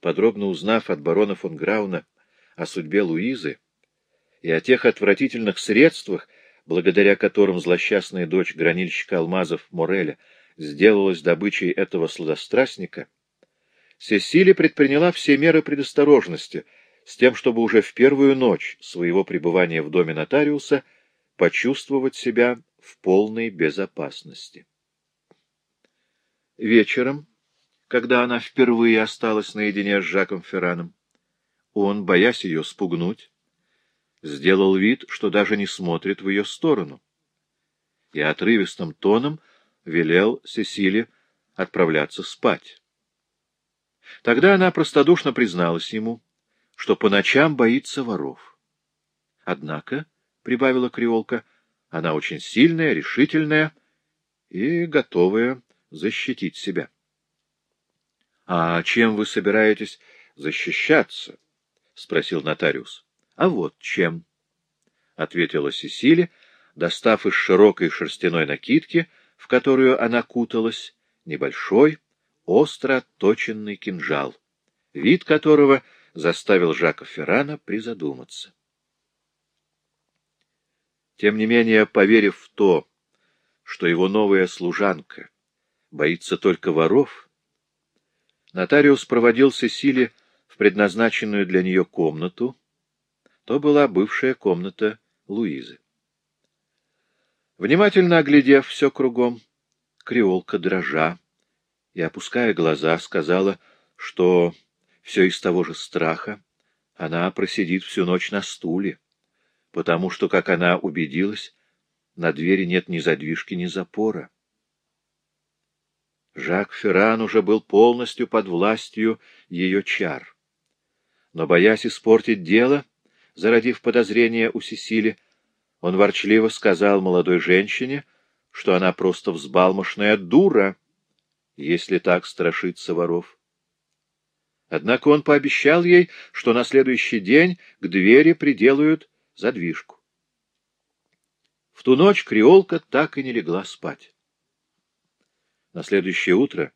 подробно узнав от барона фон Грауна о судьбе Луизы и о тех отвратительных средствах, благодаря которым злосчастная дочь гранильщика алмазов Мореля сделалась добычей этого сладострастника, Сесили предприняла все меры предосторожности с тем, чтобы уже в первую ночь своего пребывания в доме нотариуса почувствовать себя в полной безопасности. Вечером, когда она впервые осталась наедине с Жаком Ферраном, он, боясь ее спугнуть, сделал вид, что даже не смотрит в ее сторону, и отрывистым тоном велел Сесиле отправляться спать. Тогда она простодушно призналась ему, что по ночам боится воров. Однако, — прибавила креолка, — она очень сильная, решительная и готовая защитить себя. — А чем вы собираетесь защищаться? — спросил нотариус. — А вот чем, — ответила Сесили, достав из широкой шерстяной накидки, в которую она куталась, небольшой, остро отточенный кинжал, вид которого заставил Жака Феррана призадуматься. Тем не менее, поверив в то, что его новая служанка боится только воров, нотариус проводил Сесили в предназначенную для нее комнату, то была бывшая комната Луизы. Внимательно оглядев все кругом, креолка дрожа и, опуская глаза, сказала, что все из того же страха она просидит всю ночь на стуле, потому что, как она убедилась, на двери нет ни задвижки, ни запора. Жак Ферран уже был полностью под властью ее чар. Но, боясь испортить дело, зародив подозрение у Сесили, он ворчливо сказал молодой женщине, что она просто взбалмошная дура, если так страшится воров. Однако он пообещал ей, что на следующий день к двери приделают задвижку. В ту ночь креолка так и не легла спать. На следующее утро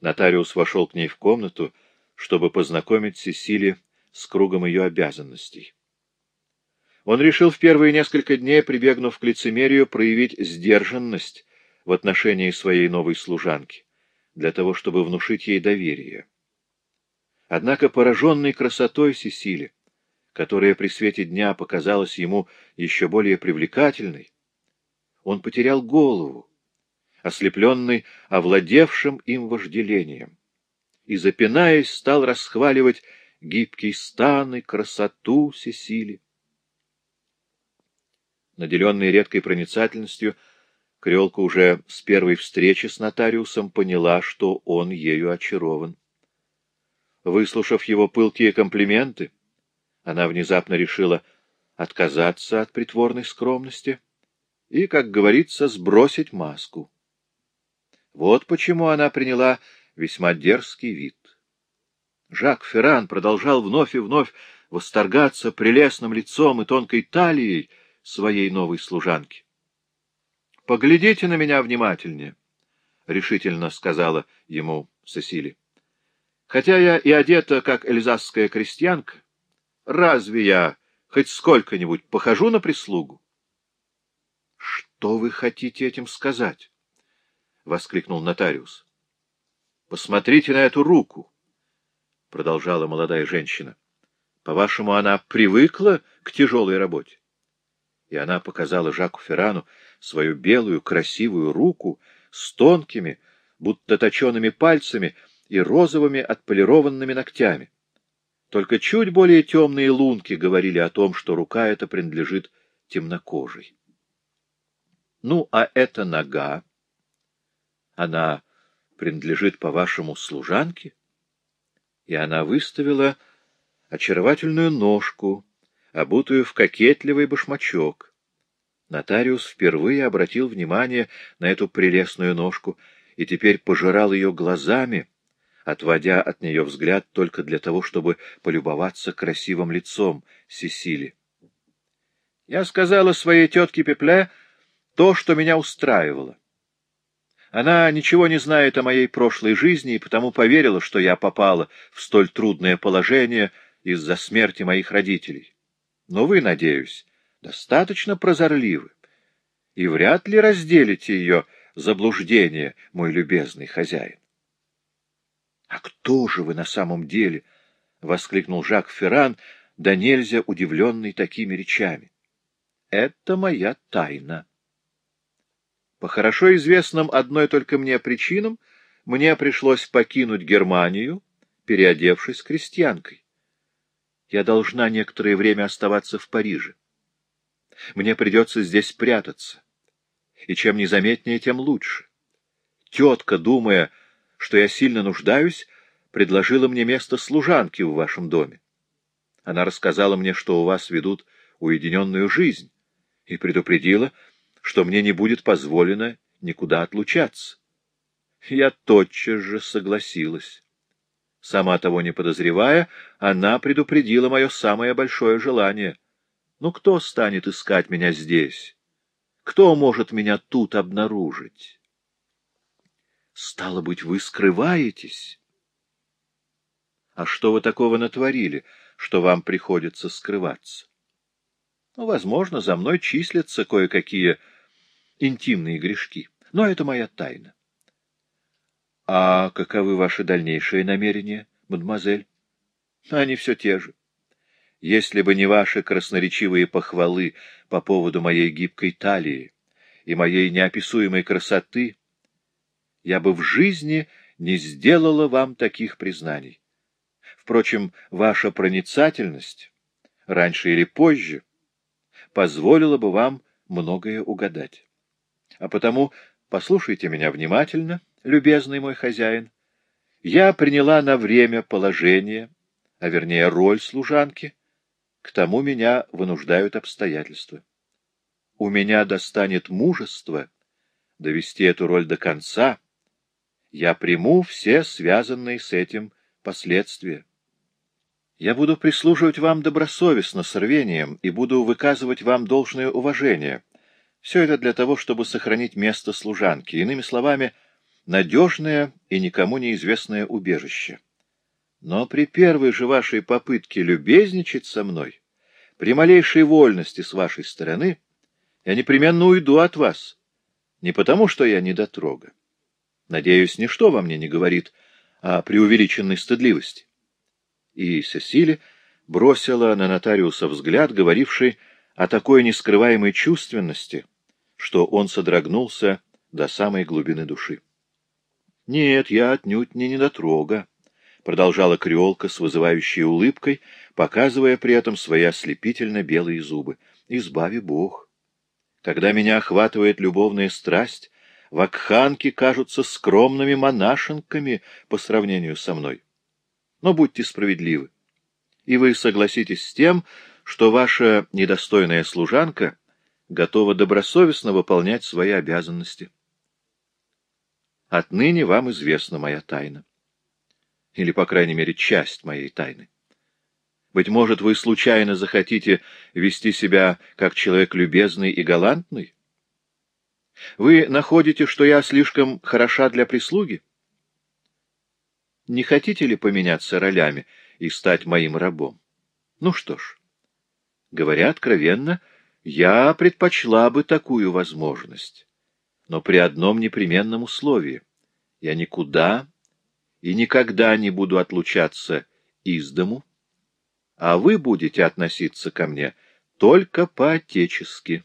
нотариус вошел к ней в комнату, чтобы познакомить Сесили с кругом ее обязанностей. Он решил в первые несколько дней, прибегнув к лицемерию, проявить сдержанность в отношении своей новой служанки, для того, чтобы внушить ей доверие. Однако, пораженный красотой Сесили, которая при свете дня показалась ему еще более привлекательной, он потерял голову, ослепленный овладевшим им вожделением, и, запинаясь, стал расхваливать гибкий стан красоту Сесили. Наделенный редкой проницательностью, Крелка уже с первой встречи с нотариусом поняла, что он ею очарован. Выслушав его пылкие комплименты, она внезапно решила отказаться от притворной скромности и, как говорится, сбросить маску. Вот почему она приняла весьма дерзкий вид. Жак Ферран продолжал вновь и вновь восторгаться прелестным лицом и тонкой талией своей новой служанки. — Поглядите на меня внимательнее, — решительно сказала ему Сесили. — Хотя я и одета, как эльзасская крестьянка, разве я хоть сколько-нибудь похожу на прислугу? — Что вы хотите этим сказать? — воскликнул нотариус. — Посмотрите на эту руку, — продолжала молодая женщина. — По-вашему, она привыкла к тяжелой работе? И она показала Жаку Феррану свою белую красивую руку с тонкими, будто точеными пальцами и розовыми отполированными ногтями. Только чуть более темные лунки говорили о том, что рука эта принадлежит темнокожей. Ну, а эта нога, она принадлежит, по-вашему, служанке? И она выставила очаровательную ножку, обутую в кокетливый башмачок. Нотариус впервые обратил внимание на эту прелестную ножку и теперь пожирал ее глазами, отводя от нее взгляд только для того, чтобы полюбоваться красивым лицом Сесили. Я сказала своей тетке Пепле то, что меня устраивало. Она ничего не знает о моей прошлой жизни и потому поверила, что я попала в столь трудное положение из-за смерти моих родителей. Но вы, надеюсь, достаточно прозорливы и вряд ли разделите ее заблуждение, мой любезный хозяин. — А кто же вы на самом деле? — воскликнул Жак Ферран, да нельзя удивленный такими речами. — Это моя тайна. По хорошо известным одной только мне причинам мне пришлось покинуть Германию, переодевшись крестьянкой. Я должна некоторое время оставаться в Париже. Мне придется здесь прятаться. И чем незаметнее, тем лучше. Тетка, думая, что я сильно нуждаюсь, предложила мне место служанки в вашем доме. Она рассказала мне, что у вас ведут уединенную жизнь, и предупредила, что мне не будет позволено никуда отлучаться. Я тотчас же согласилась. Сама того не подозревая, она предупредила мое самое большое желание. Ну, кто станет искать меня здесь? Кто может меня тут обнаружить? Стало быть, вы скрываетесь? А что вы такого натворили, что вам приходится скрываться? Ну, возможно, за мной числятся кое-какие интимные грешки, но это моя тайна. А каковы ваши дальнейшие намерения, мадемуазель? Они все те же. Если бы не ваши красноречивые похвалы по поводу моей гибкой талии и моей неописуемой красоты, я бы в жизни не сделала вам таких признаний. Впрочем, ваша проницательность, раньше или позже, позволила бы вам многое угадать. А потому послушайте меня внимательно, любезный мой хозяин. Я приняла на время положение, а вернее роль служанки, к тому меня вынуждают обстоятельства. У меня достанет мужество довести эту роль до конца, я приму все связанные с этим последствия. Я буду прислуживать вам добросовестно, с рвением, и буду выказывать вам должное уважение. Все это для того, чтобы сохранить место служанки, иными словами, надежное и никому неизвестное убежище. Но при первой же вашей попытке любезничать со мной, при малейшей вольности с вашей стороны, я непременно уйду от вас, не потому что я недотрога, Надеюсь, ничто во мне не говорит о преувеличенной стыдливости. И Сесили бросила на нотариуса взгляд, говоривший о такой нескрываемой чувственности, что он содрогнулся до самой глубины души. — Нет, я отнюдь не недотрога, — продолжала креолка с вызывающей улыбкой, показывая при этом свои ослепительно белые зубы. — Избави Бог! Когда меня охватывает любовная страсть, вакханки кажутся скромными монашенками по сравнению со мной. Но будьте справедливы, и вы согласитесь с тем, что ваша недостойная служанка готова добросовестно выполнять свои обязанности. Отныне вам известна моя тайна. Или, по крайней мере, часть моей тайны. Быть может, вы случайно захотите вести себя как человек любезный и галантный? Вы находите, что я слишком хороша для прислуги? Не хотите ли поменяться ролями и стать моим рабом? Ну что ж, говоря откровенно, я предпочла бы такую возможность, но при одном непременном условии. Я никуда и никогда не буду отлучаться из дому, а вы будете относиться ко мне только по-отечески.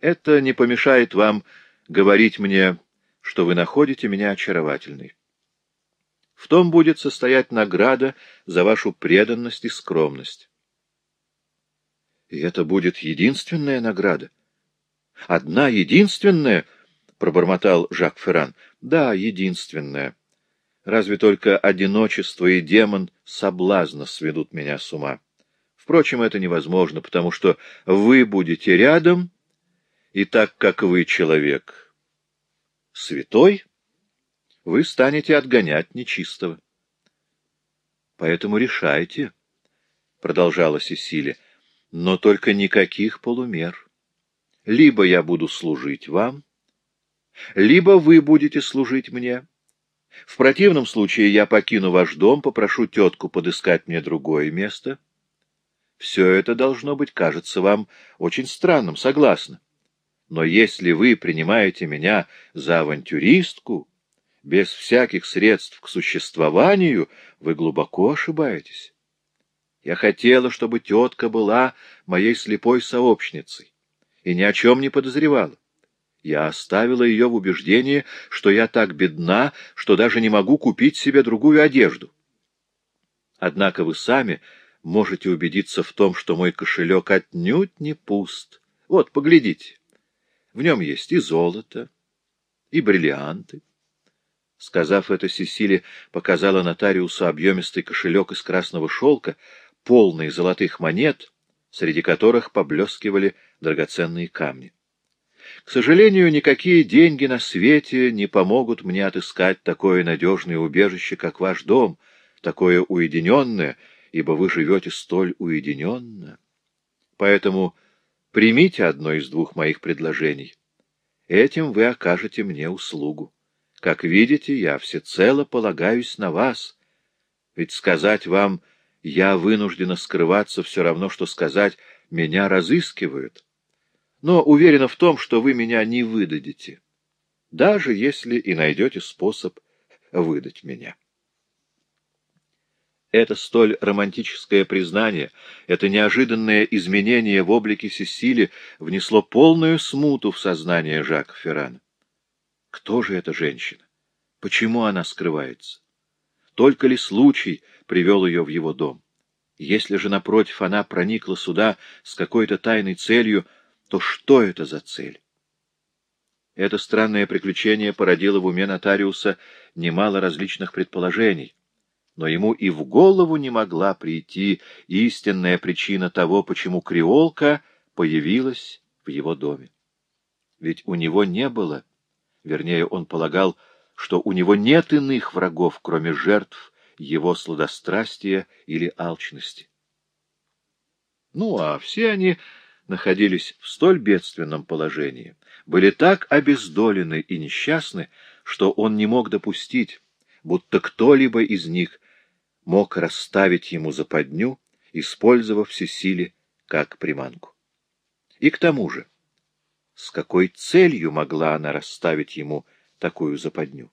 Это не помешает вам говорить мне, что вы находите меня очаровательной. В том будет состоять награда за вашу преданность и скромность. И это будет единственная награда. Одна единственная, — пробормотал Жак Ферран. Да, единственная. Разве только одиночество и демон соблазна сведут меня с ума. Впрочем, это невозможно, потому что вы будете рядом, и так как вы человек святой, вы станете отгонять нечистого. Поэтому решайте, — продолжала Сесилия, — но только никаких полумер. Либо я буду служить вам, либо вы будете служить мне. В противном случае я покину ваш дом, попрошу тетку подыскать мне другое место. Все это, должно быть, кажется вам очень странным, согласна. Но если вы принимаете меня за авантюристку, без всяких средств к существованию, вы глубоко ошибаетесь. Я хотела, чтобы тетка была моей слепой сообщницей и ни о чем не подозревала. Я оставила ее в убеждении, что я так бедна, что даже не могу купить себе другую одежду. Однако вы сами можете убедиться в том, что мой кошелек отнюдь не пуст. Вот, поглядите. В нем есть и золото, и бриллианты. Сказав это, Сесили показала нотариусу объемистый кошелек из красного шелка, полный золотых монет, среди которых поблескивали драгоценные камни. К сожалению, никакие деньги на свете не помогут мне отыскать такое надежное убежище, как ваш дом, такое уединенное, ибо вы живете столь уединенно. Поэтому примите одно из двух моих предложений. Этим вы окажете мне услугу. Как видите, я всецело полагаюсь на вас. Ведь сказать вам «я вынуждена скрываться» все равно, что сказать «меня разыскивают» но уверена в том, что вы меня не выдадите, даже если и найдете способ выдать меня. Это столь романтическое признание, это неожиданное изменение в облике Сесили внесло полную смуту в сознание Жака Феррана. Кто же эта женщина? Почему она скрывается? Только ли случай привел ее в его дом? Если же, напротив, она проникла сюда с какой-то тайной целью, то что это за цель? Это странное приключение породило в уме нотариуса немало различных предположений, но ему и в голову не могла прийти истинная причина того, почему креолка появилась в его доме. Ведь у него не было, вернее, он полагал, что у него нет иных врагов, кроме жертв его сладострастия или алчности. Ну, а все они находились в столь бедственном положении, были так обездолены и несчастны, что он не мог допустить, будто кто-либо из них мог расставить ему западню, использовав все силы как приманку. И к тому же, с какой целью могла она расставить ему такую западню?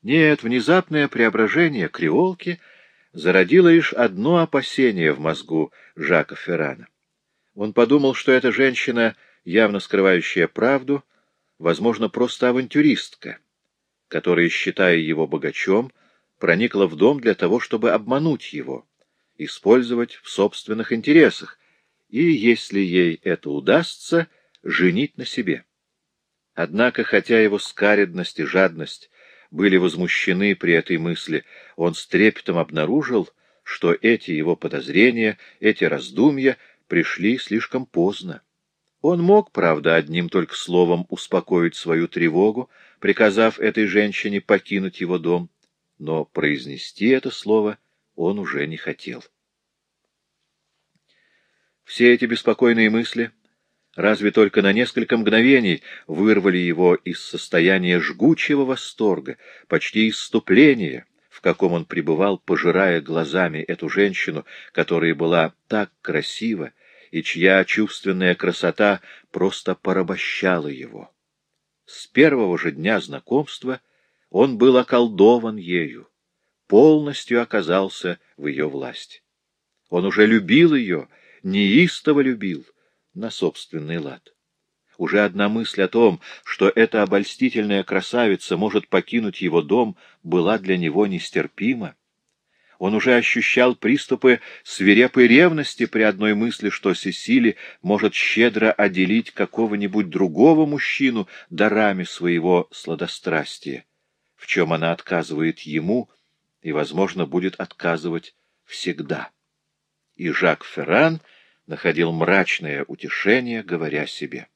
Нет, внезапное преображение креолки зародило лишь одно опасение в мозгу Жака Феррана. Он подумал, что эта женщина, явно скрывающая правду, возможно, просто авантюристка, которая, считая его богачом, проникла в дом для того, чтобы обмануть его, использовать в собственных интересах, и, если ей это удастся, женить на себе. Однако, хотя его скаредность и жадность были возмущены при этой мысли, он с трепетом обнаружил, что эти его подозрения, эти раздумья — пришли слишком поздно. Он мог, правда, одним только словом успокоить свою тревогу, приказав этой женщине покинуть его дом, но произнести это слово он уже не хотел. Все эти беспокойные мысли разве только на несколько мгновений вырвали его из состояния жгучего восторга, почти исступления, в каком он пребывал, пожирая глазами эту женщину, которая была так красива, и чья чувственная красота просто порабощала его. С первого же дня знакомства он был околдован ею, полностью оказался в ее власти. Он уже любил ее, неистово любил, на собственный лад. Уже одна мысль о том, что эта обольстительная красавица может покинуть его дом, была для него нестерпима. Он уже ощущал приступы свирепой ревности при одной мысли, что Сесили может щедро отделить какого-нибудь другого мужчину дарами своего сладострастия, в чем она отказывает ему и, возможно, будет отказывать всегда. И Жак Ферран находил мрачное утешение, говоря себе,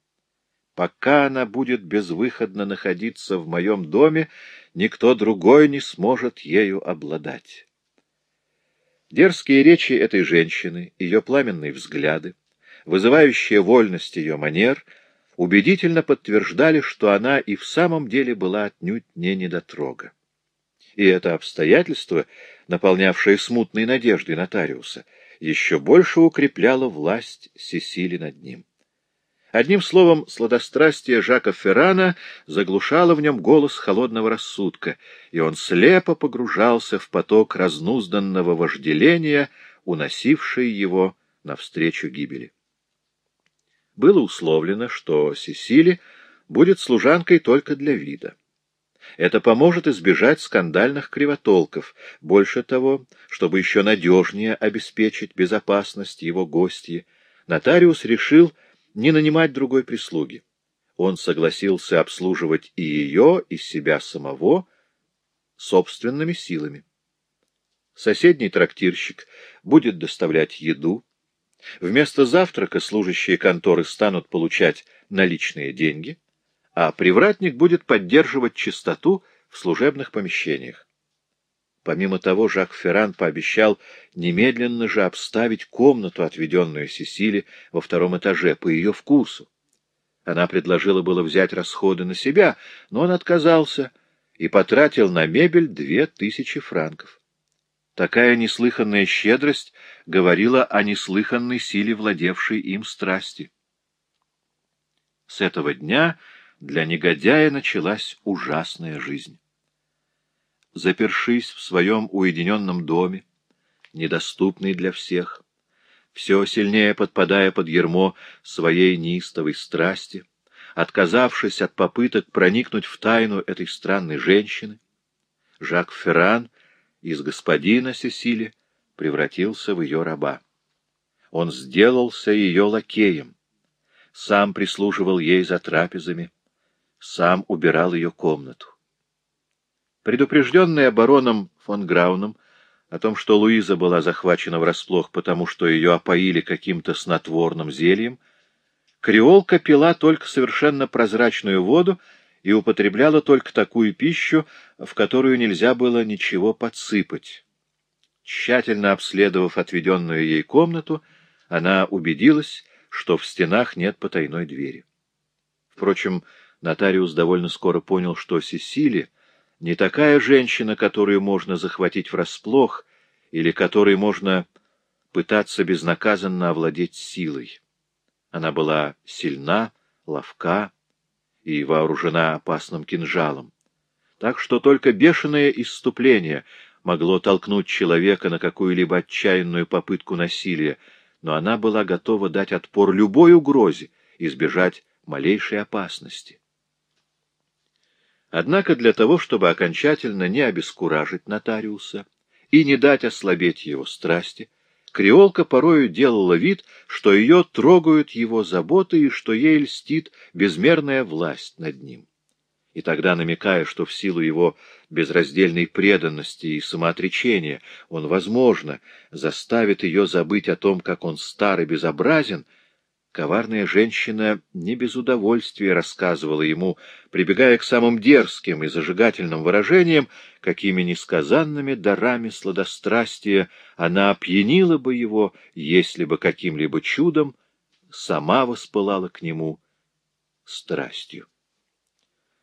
«Пока она будет безвыходно находиться в моем доме, никто другой не сможет ею обладать». Дерзкие речи этой женщины, ее пламенные взгляды, вызывающая вольность ее манер убедительно подтверждали, что она и в самом деле была отнюдь не недотрога. И это обстоятельство, наполнявшее смутной надеждой нотариуса, еще больше укрепляло власть Сесили над ним. Одним словом, сладострастие Жака Феррана заглушало в нем голос холодного рассудка, и он слепо погружался в поток разнузданного вожделения, уносивший его навстречу гибели. Было условлено, что Сесили будет служанкой только для вида. Это поможет избежать скандальных кривотолков, больше того, чтобы еще надежнее обеспечить безопасность его гостьи, нотариус решил не нанимать другой прислуги. Он согласился обслуживать и ее, и себя самого собственными силами. Соседний трактирщик будет доставлять еду. Вместо завтрака служащие конторы станут получать наличные деньги, а привратник будет поддерживать чистоту в служебных помещениях. Помимо того, Жак Ферран пообещал немедленно же обставить комнату, отведенную Сесили во втором этаже, по ее вкусу. Она предложила было взять расходы на себя, но он отказался и потратил на мебель две тысячи франков. Такая неслыханная щедрость говорила о неслыханной силе владевшей им страсти. С этого дня для негодяя началась ужасная жизнь запершись в своем уединенном доме, недоступный для всех, все сильнее подпадая под ермо своей неистовой страсти, отказавшись от попыток проникнуть в тайну этой странной женщины, Жак Ферран из господина Сесили превратился в ее раба. Он сделался ее лакеем, сам прислуживал ей за трапезами, сам убирал ее комнату. Предупрежденная бароном фон Грауном о том, что Луиза была захвачена врасплох, потому что ее опоили каким-то снотворным зельем, креолка пила только совершенно прозрачную воду и употребляла только такую пищу, в которую нельзя было ничего подсыпать. Тщательно обследовав отведенную ей комнату, она убедилась, что в стенах нет потайной двери. Впрочем, нотариус довольно скоро понял, что Сесили не такая женщина, которую можно захватить врасплох или которой можно пытаться безнаказанно овладеть силой. Она была сильна, ловка и вооружена опасным кинжалом. Так что только бешеное исступление могло толкнуть человека на какую-либо отчаянную попытку насилия, но она была готова дать отпор любой угрозе, избежать малейшей опасности. Однако для того, чтобы окончательно не обескуражить нотариуса и не дать ослабеть его страсти, Креолка порою делала вид, что ее трогают его заботы и что ей льстит безмерная власть над ним. И тогда, намекая, что в силу его безраздельной преданности и самоотречения он, возможно, заставит ее забыть о том, как он стар и безобразен, Коварная женщина не без удовольствия рассказывала ему, прибегая к самым дерзким и зажигательным выражениям, какими несказанными дарами сладострастия она опьянила бы его, если бы каким-либо чудом сама воспылала к нему страстью.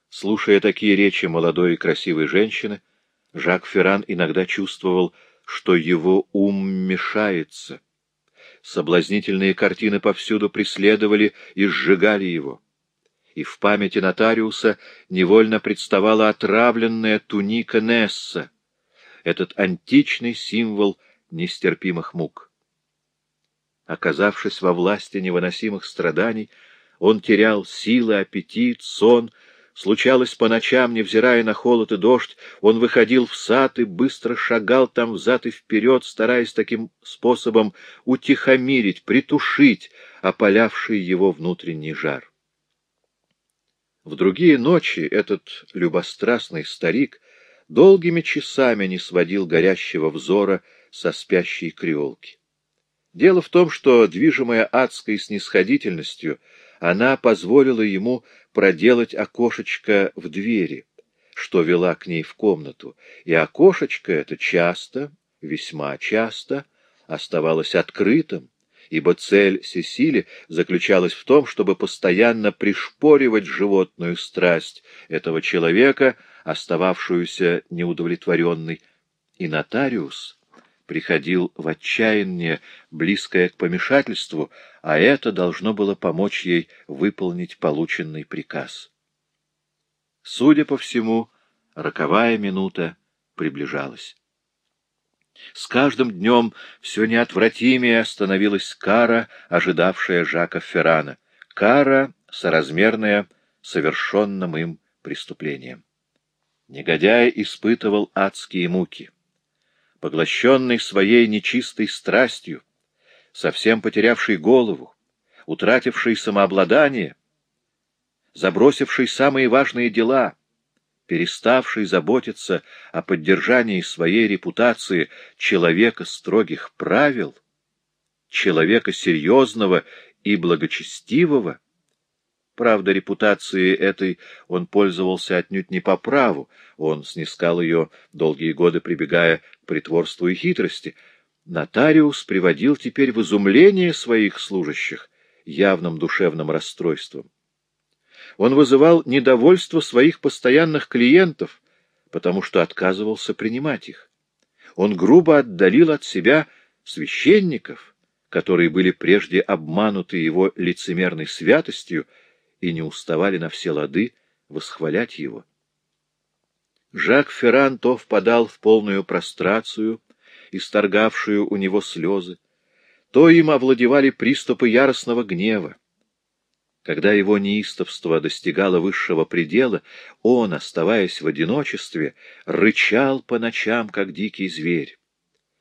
Слушая такие речи молодой и красивой женщины, Жак Ферран иногда чувствовал, что его ум мешается — Соблазнительные картины повсюду преследовали и сжигали его. И в памяти нотариуса невольно представала отравленная туника Несса, этот античный символ нестерпимых мук. Оказавшись во власти невыносимых страданий, он терял силы, аппетит, сон, Случалось по ночам, невзирая на холод и дождь, он выходил в сад и быстро шагал там взад и вперед, стараясь таким способом утихомирить, притушить опалявший его внутренний жар. В другие ночи этот любострастный старик долгими часами не сводил горящего взора со спящей креолки. Дело в том, что, движимая адской снисходительностью, она позволила ему проделать окошечко в двери, что вела к ней в комнату, и окошечко это часто, весьма часто, оставалось открытым, ибо цель Сесили заключалась в том, чтобы постоянно пришпоривать животную страсть этого человека, остававшуюся неудовлетворенной, и нотариус приходил в отчаяние, близкое к помешательству, а это должно было помочь ей выполнить полученный приказ. Судя по всему, роковая минута приближалась. С каждым днем все неотвратимее становилась кара, ожидавшая Жака Феррана, кара, соразмерная совершенным им преступлением. Негодяй испытывал адские муки. Поглощенный своей нечистой страстью, совсем потерявший голову, утративший самообладание, забросивший самые важные дела — переставший заботиться о поддержании своей репутации человека строгих правил, человека серьезного и благочестивого, Правда, репутации этой он пользовался отнюдь не по праву, он снискал ее, долгие годы прибегая к притворству и хитрости. Нотариус приводил теперь в изумление своих служащих явным душевным расстройством. Он вызывал недовольство своих постоянных клиентов, потому что отказывался принимать их. Он грубо отдалил от себя священников, которые были прежде обмануты его лицемерной святостью и не уставали на все лады восхвалять его. Жак Ферран то впадал в полную прострацию, исторгавшую у него слезы, то им овладевали приступы яростного гнева. Когда его неистовство достигало высшего предела, он, оставаясь в одиночестве, рычал по ночам, как дикий зверь.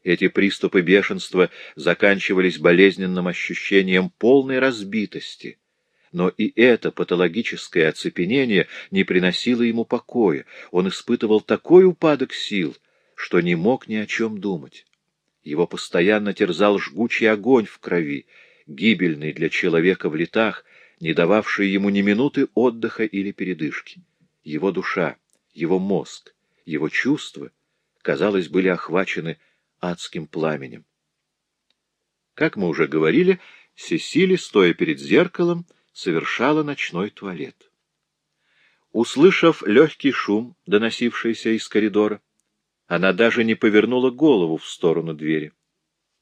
Эти приступы бешенства заканчивались болезненным ощущением полной разбитости. Но и это патологическое оцепенение не приносило ему покоя. Он испытывал такой упадок сил, что не мог ни о чем думать. Его постоянно терзал жгучий огонь в крови, гибельный для человека в летах, не дававшие ему ни минуты отдыха или передышки. Его душа, его мозг, его чувства, казалось, были охвачены адским пламенем. Как мы уже говорили, Сесили, стоя перед зеркалом, совершала ночной туалет. Услышав легкий шум, доносившийся из коридора, она даже не повернула голову в сторону двери.